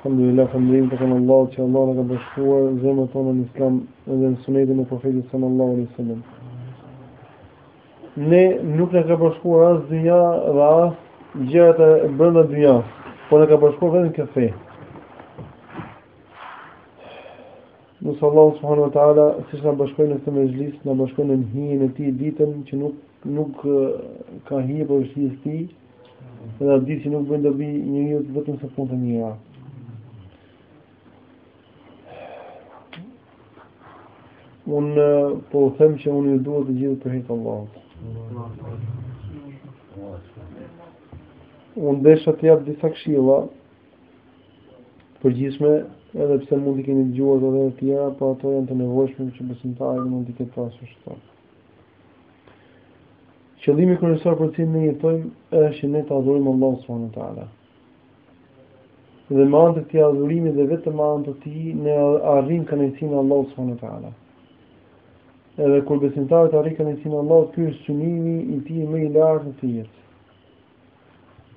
Alhamdulillah, falënderimi i takon Allahut që Allahu na ka bashkuar zemrat tona në Islam dhe në sunetin e Profetit sallallahu alaihi wasallam. Ne nuk na ka bashkuar as dynja dhe as gjërat e brenda dynjas, por na ka bashkuar vetëm kjo fe. Lus Allahun subhanahu wa taala, siç na bashkoi në këtë mexhlis, na bashkoftë në hijen e tij ditën që nuk nuk ka hije përveç hijes së tij, Dhe atë ditë që nuk bëjnë dobi njeriut vetëm se punët e mira. Unë po u them që unë ju dua të gjithë për hir të Allahut. Unë desha të jap disa këshilla të përgjithshme edhe pse mund t'i keni dëgjuar edhe herë të tjera, por ato janë të nevojshme që besimtari mund t'i ketë parasysh ato. Qëllimi kryesor për të cilin ne jetojmë është që ne të adhurojmë Allahun subhanahu wa taala. Dhe me anë të këtij adhurimi dhe vetëm me anë të tij ne arrijmë kënaqësinë e Allahut subhanahu wa taala. Edhe kur besimtari arrin kënaqësinë e Allahut, ky është synimi i tij më i lartë në këtë jetë.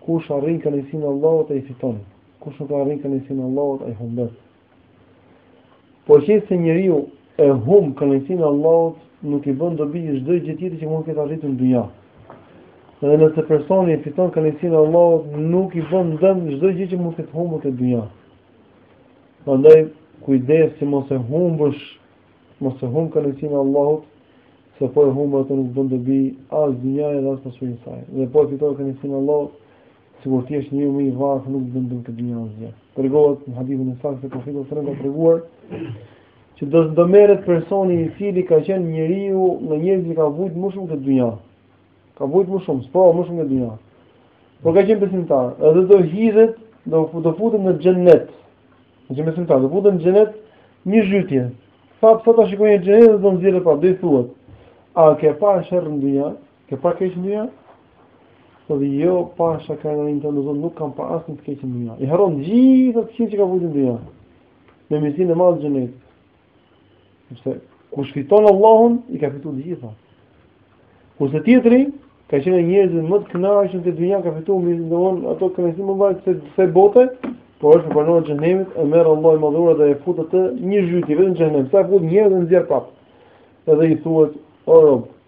Kush arrin kënaqësinë e Allahut ai fiton. Kush nuk arrin kënaqësinë e Allahut ai humbet. Po qe se njeriu e humb kënaqësinë e Allahut, nuk i bën dobi çdo gjë tjetër që mund të ketë arritur në dynja. Dhe nëse personi e fiton kënaqësinë e Allahut, nuk i bën dëm çdo gjë që mund të ketë humbur në dynja. Prandaj kujdes që mos e humbësh, mos e humb kënaqësinë e Allahut, se po e humbe atë nuk bën dobi as dynjaja dhe as pasuria e saj. Dhe po e fitove kënaqësinë e Allahut, Sikur të jesh njeriu më i varfër nuk të bën dëm në këtë dynja asgjë. Tregohet në hadithin e saktë se profeti sallallahu alajhi wasallam ka treguar që do të merret personi i cili ka qenë njëri nga njerëzit që ka vujt më shumë në këtë dynja. Ka vujt më shumë, po më shumë në këtë dynja. Por ka qenë besimtar, edhe do hidhet, do do futet në xhennet. Me qenë besimtar, do futet në xhennet një zhytje. Sa për sa ta shikojë xhennetin do nxirret prap do i thuhet. A ke pa sherr në dynja? Ke pa keq në dynja? Thotë jo, pasha krenarinë tënde o Zot, nuk kam pa asnjë të keqe në dynja. I harron gjithë ato që ka vujt në dynja. Me mirësinë e madhe xhenetit. Nëse, kush fiton Allahun, i ka fitu gjitha. Kurse tjetri, ka qenë nga njerëzit më të kënaqur në dynja ka fituar mendon ato kënaqësitë më të mëdhaja të kësaj bote, por është banor i xhenemit e merr Allahu me zor dhe e fut atë një zhytje vetëm në xhenem, sa e fut një herë dhe e nxjerr prap. Edhe i thuhet o rob,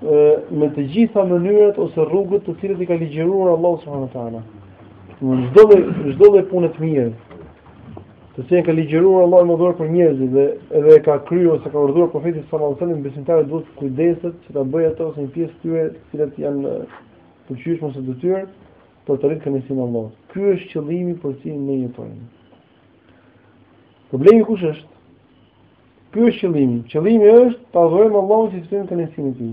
me të gjitha mënyrat ose rrugët të cilët i ka ligjëruar Allahu subhanahu wa taala. Në çdo lloj çdo lloj pune të mirë, të cilën ka ligjëruar Allahu madhëruar për njerëzit dhe edhe e ka kryer ose ka urdhëruar profeti sallallahu alajhi wasallam besimtarët duhet të kujdeset që ta bëjë ato ose një pjesë tyre të cilat janë të pëlqyeshme ose detyrë për të arritur kënaqësinë e Allahut. Ky është qëllimi për cilin ne jetojmë. Problemi kush është? Ky është qëllimi. Qëllimi është ta adhurojmë Allahun që fitojmë kënaqësinë e tij.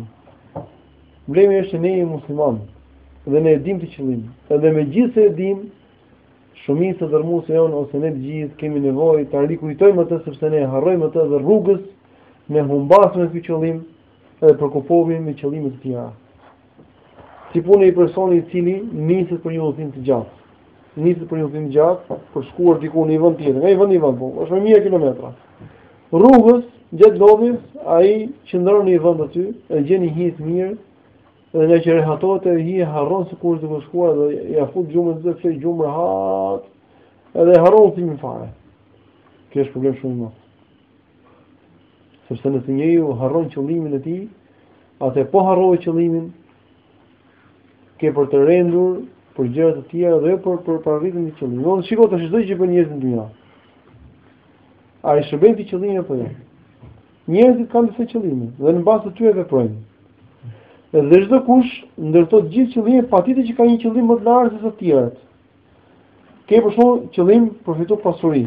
Problemi është që ne jemi muslimanë dhe ne e dimë këtë qëllim. Edhe me gjithë se e dimë, shumica dërrmuese jonë ose ne të gjithë kemi nevojë ta rikujtojmë atë sepse ne harrojmë atë dhe rrugës ne humbasim këtë qëllim. dhe preokupohemi me qëllime të tjera. Si puna e personit i cili niset për një udhëtim të gjatë. Niset për një udhëtim të gjatë, për shkuar diku në një vend tjetër, në një vend në vend, po, është një mijë kilometra. Rrugës, gjatë lodhjes, ai qëndron në një vend aty, e gjen një hije të mirë, dhe ngaqë rehatohet te hija harron se ku ka shkuar dhe ia fut gjumit e zë gjumë rehat. Edhe harron synimin fare. Kjo është problem shumë i madh. Sepse nëse njeriu harron qëllimin e tij, atë po harroi qëllimin, ka për të rendur për gjëra të tjera dhe jo për për për arritjen e qëllimit. Do të shikojmë tash çdo gjë që bëjnë njerëzit në dynja. A i shërbejnë këtij qëllimi apo jo? Njerëzit kanë disa qëllime dhe në bazë të tyre veprojnë. Dhe çdokush ndër këto gjithë qëllime patjetër që ka një qëllim më të lartë se të tjerat. Ke për shembull qëllim për fitu pasuri,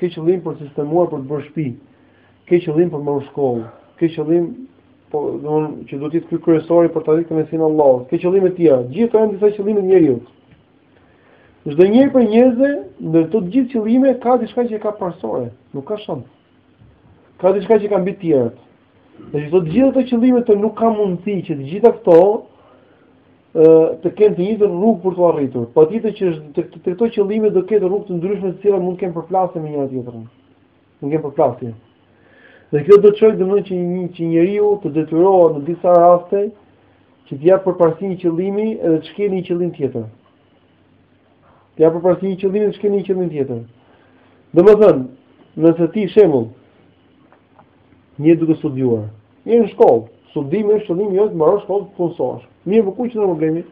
ke qëllim për të sistemuar për të bërë shtëpi, ke qëllim për të mbaru shkollë, ke qëllim po domun që duhet të jetë ky kryesori për të arritë kënaqësinë e Allahut, ke qëllime të tjera, gjithë kanë disa qëllime të njeriut. Çdo njeri prej njerëzve, ndër këto gjithë qëllime ka diçka që e ka parësore, nuk ka shans. Ka diçka që ka mbi të tjerët. Dhe gjithë të gjitha këto qëllime nuk ka mundësi që të gjitha këto të kenë të njëjtën rrugë për t'u arritur. Patjetër që këto qëllime do të kenë rrugë të ndryshme të cilat mund të kenë përplasje me njëra-tjetrën. Mund të kenë përplasje. Dhe kjo do të çojë domethënë që një që njeriu të detyrohet në disa raste që të jap përparësi një qëllimi edhe të shkelë një qëllim tjetër. Jap përparësi një qëllimi të shkelë një qëllim tjetër. Domethënë, nëse ti shembull, je duke studiuar, je në shkollë, studimi është qëllimi yt të mbarosh shkollën të punësohesh. Mirëpo ku qëndron problemi,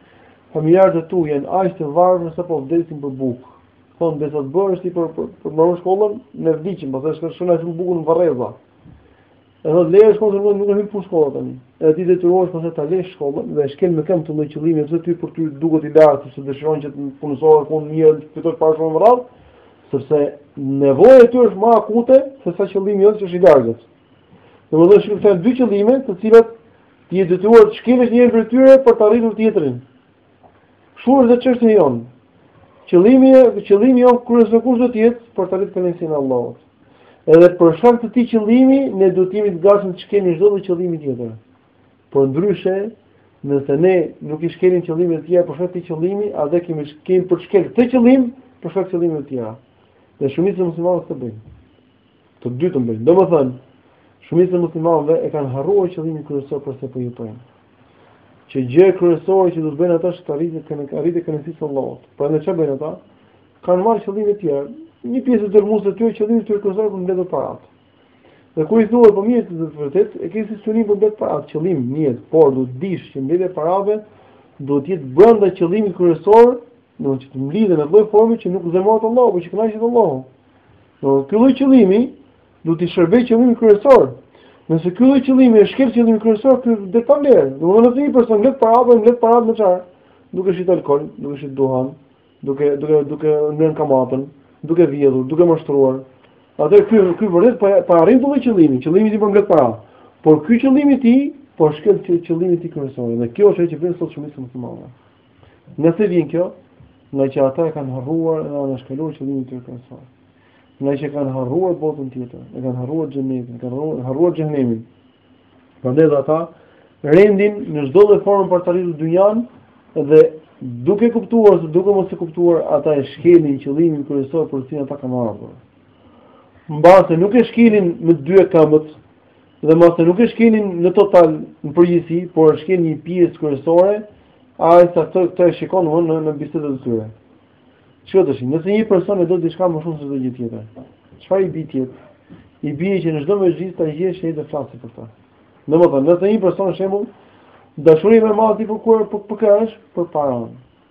familjarët e tu janë aq të varfër sa po vdesin për bukë. Thonë, derisa të bëhesh ti për, për, për mbaru shkollën, ne vdiqëm, përse po është shkën e shumë bukën në varreza. E thotë leje shkollën se nuk të hyn në punë shkolla tani. Edhe ti detyrohesh pastaj ta lesh shkollën dhe e shkel me këmbë këtë lloj qëllimi se ty për ty duket i largët se dëshiron që të punësohesh diku mirë, të fitosh para kështu me radhë, sepse nevoja e ty është më akute se sa qëllimi jot që është i largët. Domethënë shikoj këto dy qëllime, të cilat ti je detyruar të shkelësh njërin prej tyre për të arritur tjetrin. Kështu është dhe çështja jonë. Qëllimi qëllimi jon kryesor kush do të jetë për të arritur kënaqësinë e Allahut. Edhe për shkak të këtij qëllimi ne duhet të jemi të gatshëm të shkelim çdo lloj qëllimi tjetër. Por ndryshe, nëse ne nuk i shkelim qëllimet e tjera për shkak të këtij qëllimi, atëherë kemi kemi për të shkel këtë qëllim për shkak të qëllimeve të tjera. Dhe shumica e muslimanëve këtë bëjnë. Të dytën bëjnë. Domethënë, shumica e muslimanëve e kanë harruar qëllimin kryesor përse po jetojnë. Që gjë kryesore që do të bëjnë ata është të arrijnë kën arritja e kënaqësisë së Allahut. Prandaj çfarë bëjnë ata? Kanë marrë qëllime të tjera. Një pjesë dërrmuese e tyre qëllimi i tyre kryesor është me mbledh parat. Dhe kur i thua po mirë ti vërtet, e ke si synim për të mbledh parat, qëllim mirë, por duhet të dish që mbledhja e parave do të jetë brenda qëllimit kryesor, do të mblidhen në atë lloj forme që nuk zemërohet Allahu, por që kënaqet Allahu. Ky lloj qëllimi duhet t'i shërbejë qëllimit kryesor. Nëse ky lloj qëllimi e shkel qëllimin kryesor, ky është i pavlerë. Do të thotë nëse një person mbledh para, po mbledh para me çfarë? Duke shit alkol, duke shit duhan, duke duke duke ngrënë kamatën, duke vjedhur, duke mashtruar. Atëherë ky ky vërtet po po e arrin atë lloj qëllimi, qëllimin për të mbledh para. Por ky qëllimi i tij po shkel qëllimin e tij kryesor dhe kjo është ajo që vjen sot shumë shumë të madhe. Nga se vjen kjo, nga që ata e kanë harruar e kanë anashkaluar qëllimin e tyre kryesor. Nga që kanë harruar botën tjetër, e kanë harruar xhenetin, e kanë harruar xhehenemin. Prandaj dhe ata, rendin në çdo lloj forme për të arritur dynjan dhe duke kuptuar ose duke mos e kuptuar, ata e shkelin qëllimin kryesor për të cilin ata kanë ardhur. Mbase nuk e shkelin me dy këmbët, Domethënë nuk e shkelin në total në përgjithësi, por e shkelin një pjesë kryesore, ai sa të të shikon më në në bisedat e tyre. Çfarë do të thotë? Nëse një person e do diçka më shumë se çdo gjë tjetër, çfarë i bie tjetër? I bie që në çdo mexhlis ta gjesh një të flasë për ta. Domethënë, nëse një person shembull dashurinë më të madhe i përkuar për për kërësh për para.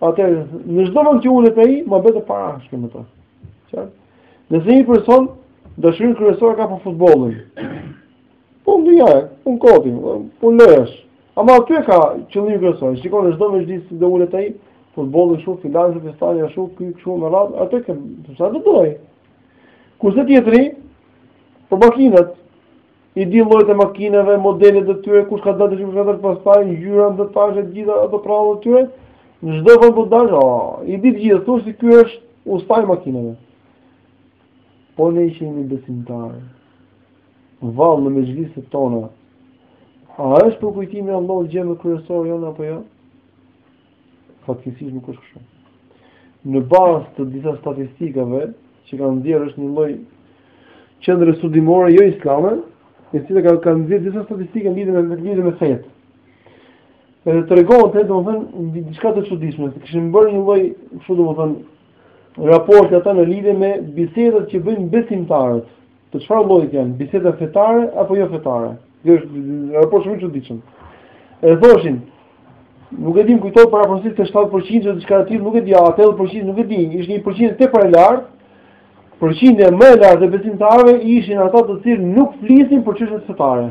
Atëherë në çdo vend që ulet ai, muhabet parash me to. Qartë? Nëse një person dashurinë kryesore e ka për futbollin. Po më ja, punë koti, punë leshi. Ama aty ka qëllim kryesor. Shikon në çdo mexhlis do ulet ai, futbolli kështu filani, kështu fistani, kështu ky, kështu me radhë, atë që sa do doj. Kurse tjetri, për makinat, I di llojet e makinave, modelet e tyre, kush ka dalë dhe kush s'ka dalë, pastaj ngjyra, domethënë të gjitha ato prallat e tyre, në çdo vend po dash, ah, i di të gjithë, thu se ky është usta i makinave. Po ne që jemi besimtarë, vallë në mexhliset tona, a është përkujtimi i Allahut qëllimi kryesor jonë apo jo? Fatkeqësisht nuk është kështu. Në bazë të disa statistikave që kanë nxjerrë është një lloj qendre studimore jo islame, e cila ka kanë nxjerrë disa statistika lidhur me lidhje me fetë. Edhe tregonte, domethënë, diçka të çuditshme, se kishin bërë një lloj, kështu domethënë, raporti ata në lidhje me bisedat që bëjnë besimtarët. Të çfarë llojit janë? Biseda fetare apo jo fetare? Kjo është raport shumë i çuditshëm. E thoshin, nuk e di, m'kujtohet përafërsisht 70% ose diçka e tillë, nuk e di, 80% nuk e di, ishte një përqindje tepër e lartë. Përqindja më e lartë e besimtarëve ishin ata të cilët nuk flisnin për çështje fetare.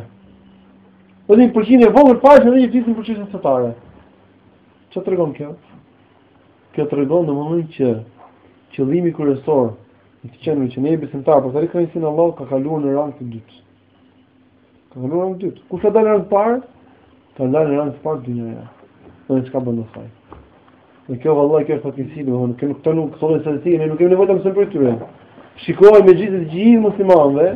Po një përqindje e vogël faqe dhe i flisnin për çështje fetare. Ça tregon kjo? Kjo tregon domethënë që qëllimi kryesor I të qenurit që ne jemi besimtarë, për ta arrit kënaqësinë e Allahut ka kaluar në rang të dytë. Ka kaluar në rang të dytë. Kush ka dalë në rang të parë? Ka dalë në rang të parë dynjaja. Dhe çka bën më fal? Dhe kjo vallahi kjo është fatkeqësi, domethënë këtu këtu nuk thonë se si, ne nuk kemi nevojë të mësojmë për tyre. Shikoji mexhliset e muslimanëve.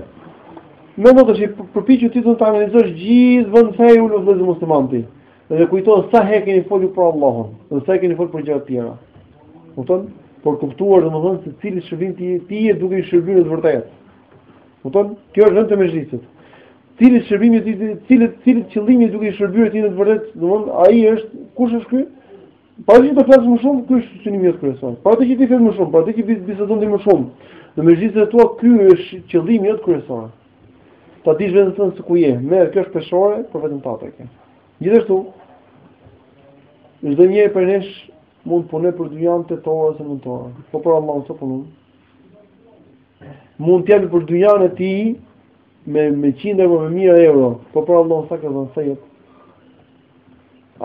Më vonë tash përpiqu ti të analizosh gjithë vend sa je ulur me vëllezër muslimanë ti. Dhe kujto sa herë keni folur për Allahun, dhe sa keni folur për gjëra të tjera. Kupton? Për ta kuptuar domethënë se cilit shërbim ti ti je duke i shërbyer në të vërtetë. Kupton? Kjo është rëndësia e mexhlisit. Cilit shërbim ti ti cilit cilit qëllimi duke i shërbyer ti në të vërtetë, domethënë ai është kush është ky? Për atë që ti flet më shumë, ky është synimi jot kryesor. Për atë që ti flet më shumë, për atë që bisedon ti më shumë. Në mexhliset e tua ky është qëllimi jot kryesor. Ta dish veten tënde se ku je. Merr, kjo është peshore për veten tate ke. Gjithashtu, çdo njeri prej nesh mund të punojë për dynjanë tetë orë ose nëntë orë. Po për Allahun sa punon. Mund të japë për dynjanë e tij me, me qindra apo me mija euro. Po për Allahun sa ka dhënë, sa jep.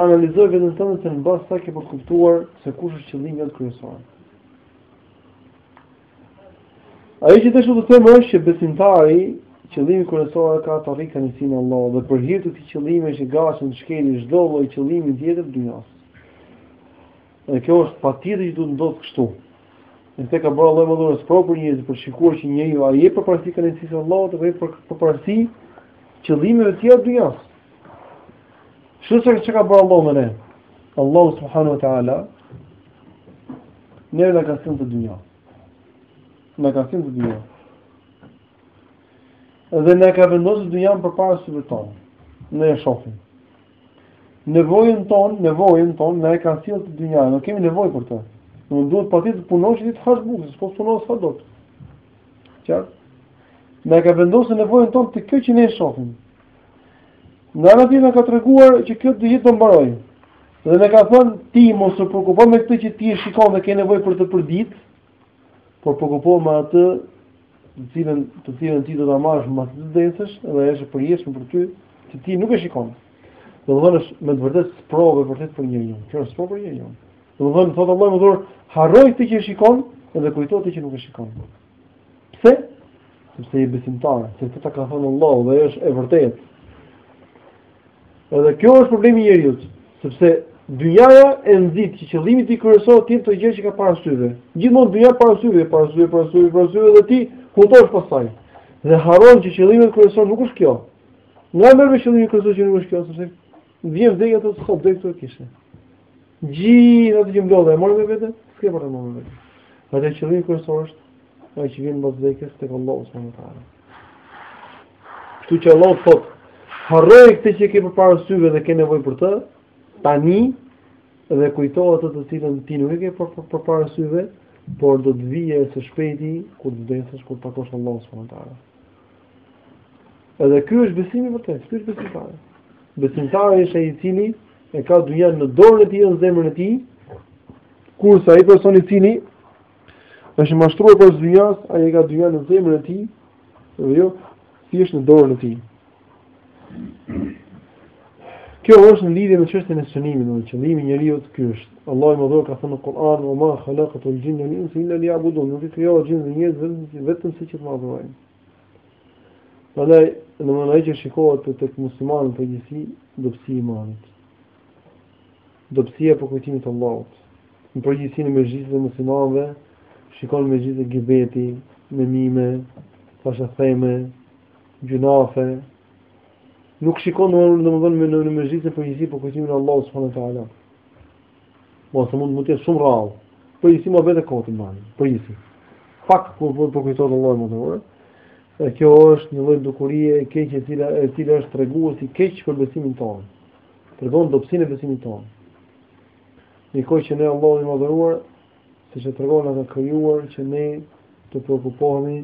Analizoje veten tënde se në bazë të kësaj ke për kuptuar se kush është qëllimi jot kryesor. Ajo që dëshiroj të them është që besimtari qëllimin kryesor ka të arrijë kënaqësinë e Allahut dhe për hir të këtij qëllimi është i gatshëm të shkeli çdo lloj qëllimi tjetër të dynjasë. Dhe kjo është patjetër që do të ndodhë kështu. Këtë e ka bërë Allahu mënyrë sprove për njerëzit për të shikuar që njeriu a i jep përparësi kënaqësisë së Allahut dhe për, për, përparësi qëllimeve të tjera të dynjasë. Shif ça ka bërë Allahu me ne? Allahu subhanehu wa ta'ala Neve na ka sjellë te dynja. Na ka sjellë te dynja. Dhe na ka vendosë dynjanë përpara syve tonë. Ne e shofim. Nevojën tonë, nevojën tonë, na e ka sjellë te dynja. Ne kemi nevojë për të. Domethënë duhet patjetër të punosh që ti të hash bukë, se po s'punove s'ha dot. Qartë? Na e ka vendosë nevojën tonë te kjo që ne e shofim. Nga ana tjetër ka treguar që kjo jetë do mbarojë. Dhe na ka thënë ti mos u shqetëso me këtë që ti e shikon dhe ke nevojë për të përditë, por shqetëso me atë të cilën të cilën ti do ta marrësh mbas të vdesësh dhe është e përjetshme për ty, që ti nuk e shikon. Domethënë është me të vërtetë sprovë për të, për njeriun. Kjo është sprovë për njeriun. Domethënë thotë Allahu i madhëruar, harroj këtë që shikon dhe kujto atë që nuk e shikon. Pse? Sepse je besimtar, se këtë ta ka thënë Allahu dhe është e vërtetë. Edhe kjo është problemi i njeriut, sepse dynjaja e nxit që qëllimi kryesor të jetë te kjo që ka para syve. Gjithmonë dynja para syve, para syve, para syve, para syve dhe ti hutosh pastaj. Dhe harron që qëllimi kryesor nuk është kjo. Nga merret vesh qëllimi kryesor që nuk është kjo, sepse Vjen vdekja të thotë deri këtu e kishe. Gjithë ato që mblodhe, i more me vete, s'ke për të marrë me vete. Atëherë qëllimi kryesor është ai që vjen mbas vdekjes tek Allahu subhanahu wa taala. Kështu që Allahu thotë, harroj këtë që ke përpara syve dhe ke nevojë për të, tani dhe kujto atë të cilën ti nuk e ke përpara syve, por do të vijë së shpejti kur të vdesësh kur takosh Allahun subhanahu Edhe ky është besimi i vërtetë, ky është besimtari. Besimtari është ai i cili e ka dynjan në dorën e tij, jo në zemrën e tij, kurse ai person i cili është mashtruar pas dynjasë, ai e ka dynjan në zemrën e tij, dhe jo thjesht në dorën e tij. Kjo është në lidhje me çështjen e synimit, domethënë qëllimi i njeriut ky është. Allahu i madhëruar ka thënë në Kur'an, "Wa ma khalaqtu al-jinna wal insa illa liya'budun", nuk i krijova xhinët dhe njerëzit vetëm vetëm se që të më adhurojnë. Prandaj, domethënë ajo që shikohet tek muslimanët në përgjithësi, dobësia e imanit. Dobësia e përkujtimit të Allahut. Në përgjithësi në mexhliset e muslimanëve shikon mexhlise gibeti, nemime, thashetheme, Gjynafe. Nuk shikon orën domethënë me në mexhlise në përgjithësi përkujtimin e Allahut subhanahu wa taala. Mos po, mund mund të jetë shumë rrallë. Përgjithësi muhabete koti mban. Përgjithësi. Pak kur përkujtohet Allahu i madhëruar. E kjo është një lloj dukurie e keqe e cila e cila është tregues i keq për besimin tonë. Tregon dobësinë e besimit tonë. Ndërkohë që ne Allahu i madhëruar, siç e tregon na ka krijuar që ne të preokupohemi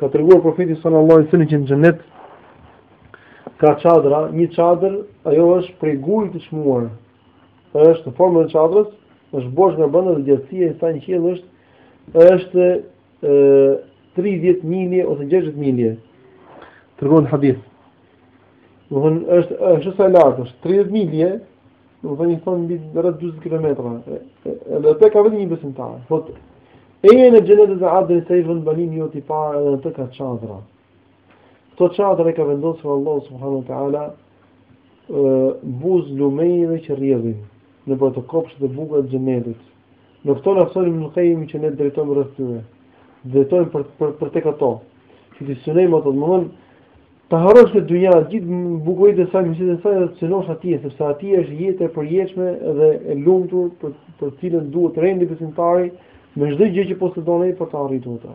Ka treguar profeti sallallahu alaihi wasallam që në xhenet ka çadra, një çadër, ajo është prej guri të çmuar. Është në formën e çadrës, është bosh nga brenda dhe gjatësia e saj në qiell është është ë 30 milje ose 60 milje. Tregon hadith. Domethënë është është sa lart, është 30 milje Domethënë i thonë mbi rreth 40 kilometra. Edhe atë ka vetëm një besimtar. Thotë Eja në xhenetet e Adnit se është vendbanimi yt i parë edhe në të ka çadra. Këto çadra i ka vendosur Allahu subhanahu wa ta'ala buzë lumenjve që rrjedhin nëpër ato kopshte dhe bukuritë e xhenetit. Në këto na fton Ibnul Qayyimi që ne drejtojmë rreth tyre. Drejtojmë për për për tek ato. Që t'i synojmë ato, domthon ta harrosh këtë dynja, gjithë bukuritë e saj, ëmbëlsitë e saj dhe të synosh aty, sepse aty është jeta e përjetshme dhe e lumtur për për cilën duhet të rendë besimtari me çdo gjë që posedon ai për ta arritur atë.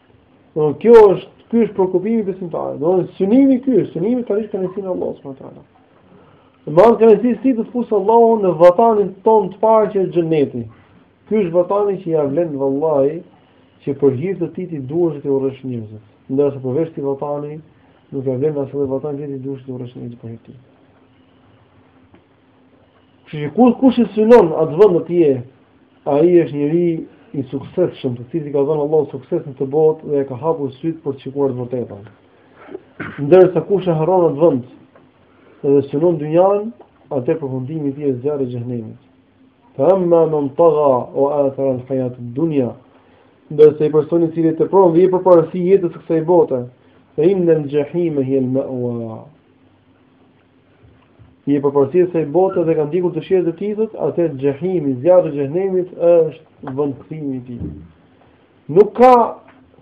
Do të kjo është ky është preokupimi i besimtarit. Do të synimi ky, synimi tani është kënaqësia e Allahut subhanahu wa taala. Me marrë kënaqësinë që të na fusë Allahu në vatanin tonë të parë që është xheneti. Ky është vatani që ia vlen vallahi që për hir të tij t'i duash e t'i urresh njerëzit. Ndërsa përveç atij vatani nuk ia vlen asnjë vatan që t'i duash e t'i urresh njerëzit për hir të tij. Kështu që kur kush e synon atë vend atje, ai është njeri i suksesshëm, të cilit i ka dhënë Allahu sukses në këtë botë dhe ia ka hapur sytë për të shikuar të vërtetën. Ndërsa kush e harron atë vend dhe synon dynjan, atëherë përfundimi i tij është zjarri i xhenemit. Fa amma man tagha wa athara al-hayat ad-dunya ndërsa ai personi i cili tepron dhe i jep përparësi jetës së kësaj bote, fa inna al-jahima hiya al-ma'wa. I jep përparësi kësaj bote dhe ka ndjekur dëshirat e tij, thotë, atëherë xhehimi, zjarri i xhenemit është vendkthimi i tij. Nuk ka,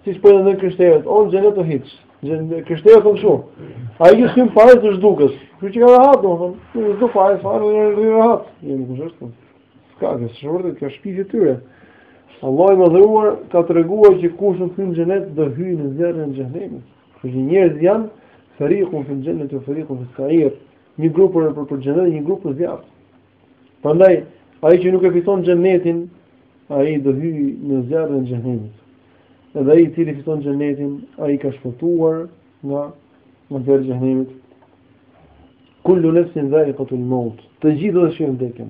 siç po e thonë të krishterët, o në xhenet o hiç, të krishterët thonë shumë. A i gjithë shumë fare dhe zhdukesh, kështu që ka rahat, domethënë, me u zhdukë fare, fare dhe me rri rahat. Jo nuk është është, s'ka, ka së shërbërët, ka shpifje e tyre. Allahu i madhëruar ka treguar që kush nuk hyn në xhenet do hyjë në zjarrin e xhenemit. Kështu që njerëzit janë fariqun fil jannati wa fariqun fis sa'ir, një grup për për për xhenet dhe një grup për zjarr. Prandaj ai që nuk e fiton xhenetin, ai do hyjë në zjarrin e xhenemit. Edhe ai i cili fiton xhenetin, ai ka shpëtuar nga nga zjarri i xhenemit. Kullu nafsin dha'iqatul maut. Të gjithë do ta shijojnë vdekjen.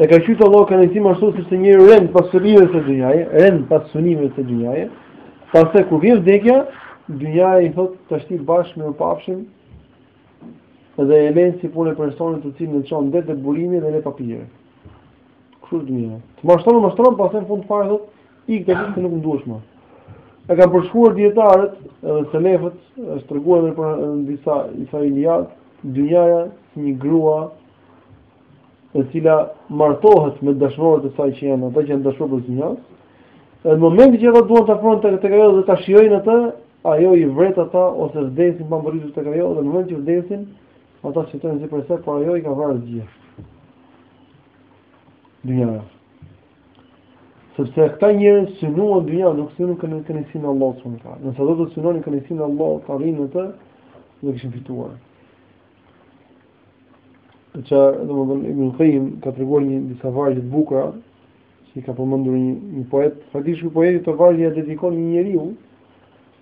E ka quajtur Allahu kënaqësi mashtruse sepse njeriu rend pas stolive të dynjasë, rend pas stolive të dynjasë, pastaj kur vjen vdekja, dynjaja i thotë tashti bashkë mirupafshim, dhe e len si punë e personit të cilin e çon deri te burimi dhe e le pa pirë. Kështu dynjaja. Të mashtron, mashtron, pastaj në fund fare, thot, Ik tash se nuk më duhesh më. E kanë përshkuar dijetarët edhe selefët, është edhe për në disa israiliat, dynjaja si një grua e cila martohet me dashnorët e saj që janë, ata që janë dashnorët prej dynjas, e në moment që ata duan të afrohen tek ajo dhe të shijojnë atë, ajo i vret ata ose vdesin pa mbërritur tek ajo dhe në moment që vdesin, ajo qet në zi për ta, por ajo i ka vrarë gjithë. Dynjaja. Sepse këta njerëz synuan dynjanë, nuk synuan kënaqësinë kënaqësinë e Allahut subhanahu wa taala. Nëse do të synonin kënaqësinë e Allahut, të arrinë atë, do kishin fituar. Kështu që, domethënë, Ibn Kajim ka treguar një disa vargje të bukura, që i ka përmendur një, një poet, faktisht ky poeti këto vargje ia dedikon një njeriu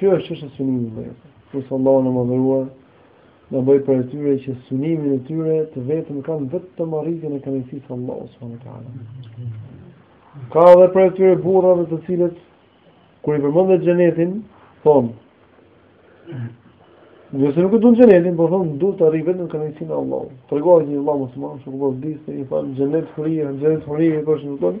Kjo është çështje synimi vëllezër. Nëse Allahu i madhëruar na bën prej atyre që synimin e tyre të vetëm kanë vetëm arritjen e kënaqësisë së Allahut subhanahu teala. Ka edhe prej atyre burrave të cilët, kur i përmend xhenetin, thonë, jo se nuk e duan xhenetin, po thonë, du të arrij vetëm kënaqësinë e Allahut. Po tregohet një vëlla musliman, që kur po disa i thonë, xhenet hyrije, xhenet hyrije, për shembull thonë,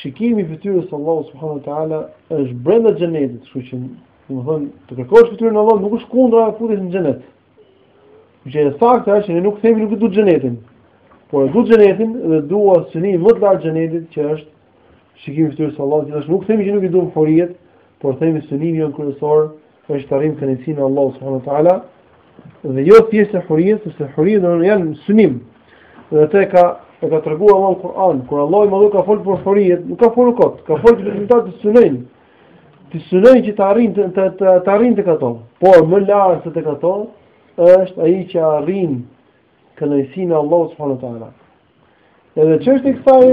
Shikimi i fytyrës së Allahut subhanahu wa taala është brenda xhenetit, kështu që, domethënë, të kërkosh fytyrën e Allahut nuk është kundra e futjes në xhenet. Gjë e saktë është që ne nuk themi nuk e du xhenetin, por e du xhenetin dhe dua synimin më të lartë xhenetit që është shikimi i fytyrës së Allahut, gjithashtu nuk themi që nuk i duam huriet, por themi synimi jonë kryesor Është të arrijmë kënaqësinë e Allahut subhanahu wa taala dhe jo pjesë e hurisë, sepse huria do të jetë synim. Dhe këtë ka e ka treguar Allahu në Kur'an, kur Allahu i madhëruar ka fol për huritë, nuk ka folur kot, ka fol që njerëzit t'i synojnë. Të synojnë që të arrijnë të të, të, të arrijnë tek ato. Por më lart se tek ato është ai që arrin kënaqësinë e Allahut subhanahu wa taala. Edhe çështja e kësaj,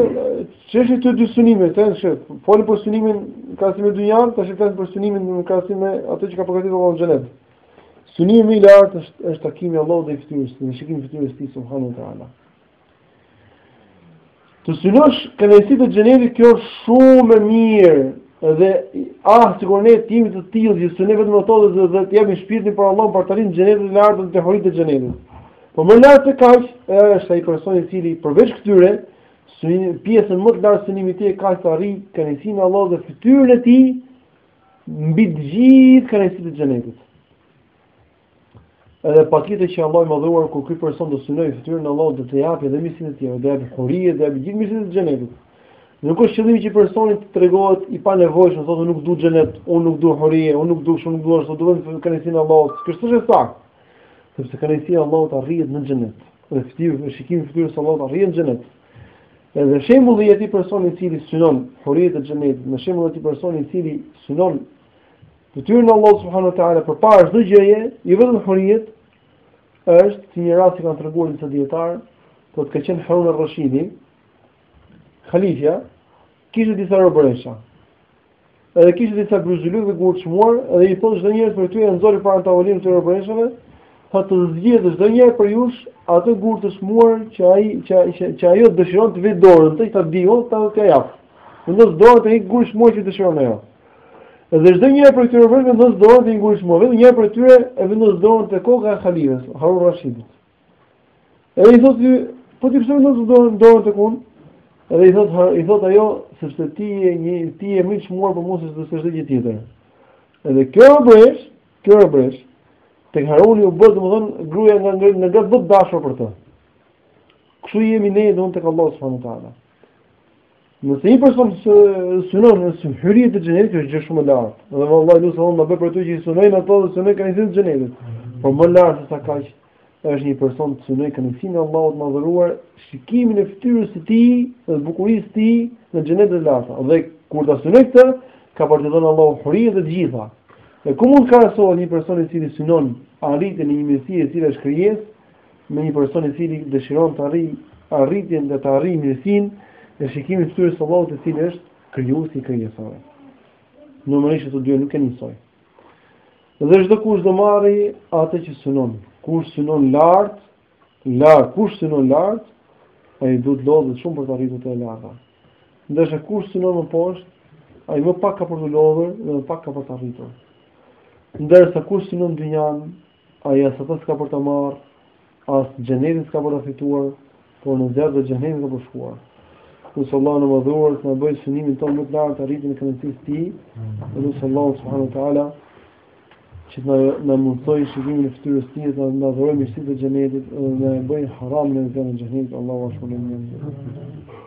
çështja e të dy synimeve, domethënë se folëm për synimin krahasim me dynjan, tash flas për synimin në krahasim me atë që ka përgatitur Allahu në xhenet. Synimi i lartë është është takimi i Allahut dhe i fytyrës, shikimi i fytyrës së Tij subhanahu teala. Të synosh kënaqësitë e xhenetit kjo është shumë e mirë dhe ah sikur ne t'ishim të tillë që synojmë vetëm ato dhe të japim shpirtin për Allahun për t'arritur xhenetin e lartë dhe te huritë e xhenetit. Po më lart se kaq, është ai person i cili përveç këtyre, synim pjesën më të lartë të synimit të tij ka të arrijë kënaqësinë e Allahut dhe fytyrën e tij mbi të gjithë kënaqësitë e xhenetit. Edhe patjetër që Allahu i madhëruar kur ky person do synoj fytyrën e Allahut do t'i japë dhe mirësinë e tij, do japë hurije dhe të gjithë mirësinë e xhenetit. Nuk është qëllimi që personi të tregohet i panevojshëm, thotë unë nuk dua xhenet, unë nuk dua hurije, unë nuk dua shumë, nuk dua ashtu, dua kënaqësinë e Allahut. Kjo s'është e saktë. sepse kënaqësia e Allahut arrihet në xhenet. Dhe fytyrë dhe shikimi i fytyrës së Allahut arrihet në xhenet. Edhe shembulli i atij personi i cili synon huritë e xhenetit, me shembullin e atij personi i cili synon fytyrën e Allahut subhanuhu teala përpara çdo gjëje, jo vetëm huritë është si një rast që kanë treguar disa dijetarë, thotë ka qenë Harun al-Rashidi, halifja, kishte disa robëresha. Edhe kishte disa gryzylykë dhe gurë të çmuar, dhe i thotë çdonjërës prej tyre nxori para tavolinës së robëreshave, tha të zgjedhë çdonjëra prej jush atë gur të çmuar që ai që që, që ajo dëshiron të vëjë dorën, tek ai dhe do t'ia jap. Vendos dorën te një gur i çmuar që dëshiron ajo. Dhe çdonjëra prej këtyre vërtetë vendos dorën te një gur i çmuar, vetëm njëra prej tyre e vendos dorën te koka e Halifes, Harun Rashidit. Edhe i thotë, po ti pse ma vendose dorën tek unë? Edhe i thotë, i thotë ajo, sepse ti je një ti je më i çmuar për mua se çdo gjë tjetër. Edhe kjo robëreshë, kjo robëreshë, tek Haruni u bë domethënë gruaja nga ngrit nga gratë më të dashura për të. Kështu jemi ne domethënë tek Allahu subhanahu wa taala. Nëse një person synon hyrje të xhenetit është gjë shumë e lartë. Dhe vallahi Allahu subhanahu na bëftë prej atyre që i synojnë ato dhe synojnë kënaqësinë e xhenetit. Por më lart se sa kaq është një person të synojë kënaqësinë e Allahut të madhëruar shikimin e fytyrës së tij dhe bukurisë së tij në xhenet të lartë. Dhe kur ta synojë këtë, ka për t'i dhënë Allahu huri dhe të gjitha. Dhe ku mund të krahasohet një person i cili synon arritjen e një mirësie e cila është krijesë me një person i cili dëshiron të arrijë arritjen dhe të arrijë mirësinë e shikimit të fytyrës së Allahut i cili është krijuesi i krijesave. Normalisht të dy nuk janë njësoj. Dhe çdokush do marrë atë që synon, kush synon lart, lart, kush synon lart, ai duhet të lodhet shumë për të arritur të larta. Ndërsa kush synon më poshtë, ai më pak ka për t'u lodhur dhe më pak ka për të arritur. Ndërsa kush synon dynjan, Ai as atë s'ka për ta marrë, as Xhenetin s'ka për ta fituar, por në zjarr dhe Xhehenem ka për të shkuar. Lus Allahun e Madhëruar të na bëjë synimin tonë më të lartë arritjen e kënaqësisë së Tij. Dhe lus Allahun subhanahu wa taala që të na mundësojë shikimin e fytyrës së Tij dhe të na dhurojë mirësitë e Xhenetit dhe të na bëjë haram zjarrin e Xhehenemit. Allahu ashpër lutem.